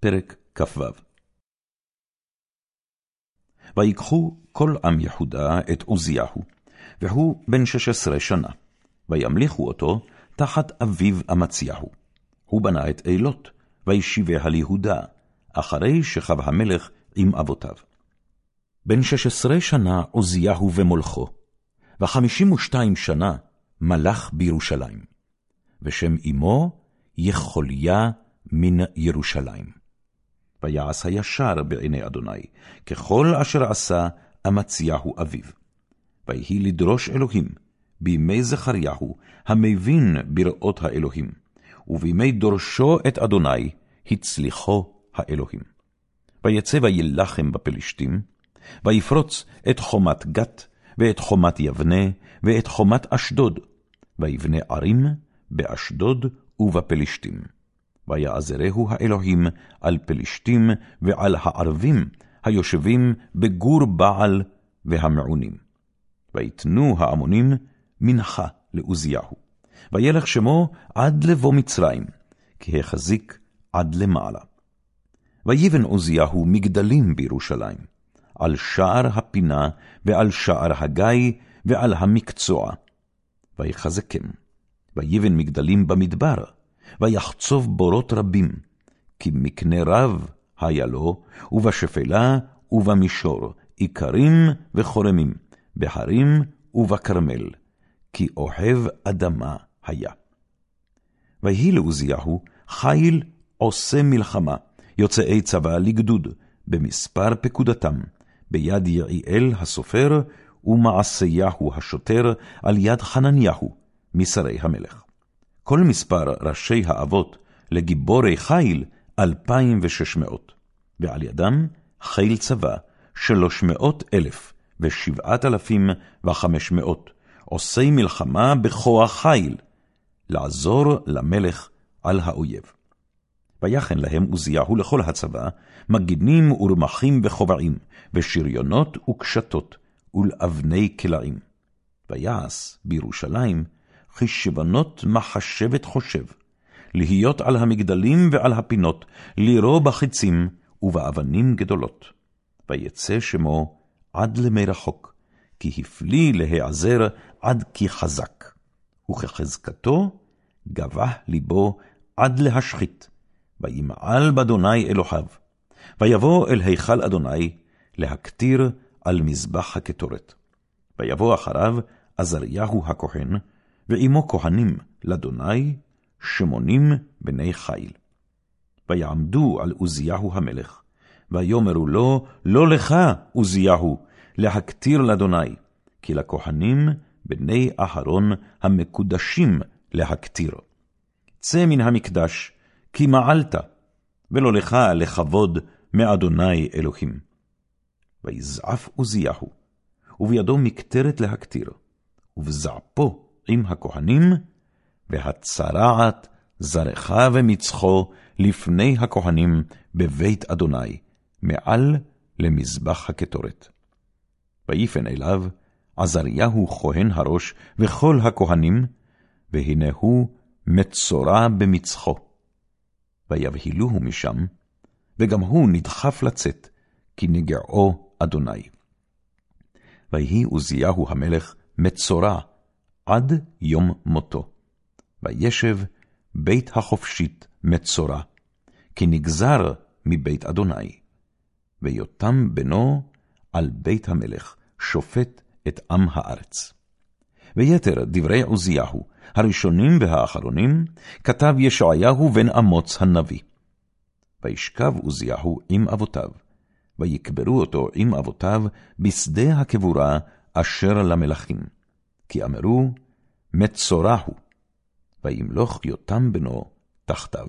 פרק כ"ו ויקחו כל עם יהודה את עוזיהו, והוא בן שש עשרה שנה, וימליכו אותו תחת אביו אמציהו. הוא בנה את אילות, וישיביה ליהודה, אחרי שכב המלך עם אבותיו. בן שש עשרה שנה עוזיהו ומולכו, וחמישים ושתיים שנה מלך בירושלים, ושם אמו יכוליה מן ירושלים. ויעש הישר בעיני אדוני, ככל אשר עשה אמציהו אביו. ויהי לדרוש אלוהים, בימי זכריהו, המבין בראות האלוהים, ובימי דורשו את אדוני, הצליחו האלוהים. ויצא וילחם בפלשתים, ויפרוץ את חומת גת, ואת חומת יבנה, ואת חומת אשדוד, ויבנה ערים באשדוד ובפלשתים. ויעזרהו האלוהים על פלשתים ועל הערבים היושבים בגור בעל והמעונים. ויתנו העמונים מנחה לעוזיהו, וילך שמו עד לבוא מצרים, כי החזיק עד למעלה. ויבן עוזיהו מגדלים בירושלים, על שער הפינה ועל שער הגיא ועל המקצוע. ויחזקם, ויבן מגדלים במדבר, ויחצוב בורות רבים, כי מקנה רב היה לו, ובשפלה ובמישור, איכרים וחורמים, בהרים ובכרמל, כי אוהב אדמה היה. ויהי לעוזיהו חיל עושה מלחמה, יוצאי צבא לגדוד, במספר פקודתם, ביד יעיאל הסופר, ומעשיהו השוטר, על יד חנניהו, משרי המלך. כל מספר ראשי האבות לגיבורי חיל, אלפיים ושש מאות, ועל ידם חיל צבא, שלוש מאות אלף ושבעת אלפים וחמש מאות, עושי מלחמה בכוח חיל, לעזור למלך על האויב. ויחן להם עוזיהו לכל הצבא, מגינים ורמחים וכובעים, ושריונות וקשתות, ולאבני כלאים. ויעש בירושלים חשבונות מחשבת חושב, להיות על המגדלים ועל הפינות, לירו בחיצים ובאבנים גדולות. ויצא שמו עד למי רחוק, כי הפליא להיעזר עד כי חזק, וכחזקתו גבה ליבו עד להשחית, וימעל באדוני אלוהיו, ויבוא אל היכל אדוני להקטיר על מזבח הקטורת. ויבוא אחריו עזריהו הכהן, ועמו כהנים לאדוני שמונים בני חיל. ויעמדו על עוזיהו המלך, ויאמרו לו, לא לך, עוזיהו, להקטיר לאדוני, כי לכהנים בני אהרון המקודשים להקטיר. צא מן המקדש, כי מעלת, ולא לך לכבוד מאדוני אלוהים. ויזעף עוזיהו, ובידו מקטרת להקטיר, ובזעפו עם הכהנים, והצרעת זרעך ומצחו לפני הכהנים בבית אדוני, מעל למזבח הקטורת. ויפן אליו עזריהו כהן הראש וכל הכהנים, והנה הוא מצורע במצחו. ויבהילוהו משם, וגם הוא נדחף לצאת, כי נגעו אדוני. ויהי עוזיהו המלך מצורע עד יום מותו. וישב בית החופשית מצורע, כי נגזר מבית אדוני. ויותם בנו על בית המלך, שופט את עם הארץ. ויתר דברי עוזיהו, הראשונים והאחרונים, כתב ישעיהו בן אמוץ הנביא. וישכב עוזיהו עם אבותיו, ויקברו אותו עם אבותיו בשדה הקבורה אשר למלכים. כי אמרו, מצורע הוא, וימלוך יותם בנו תחתיו.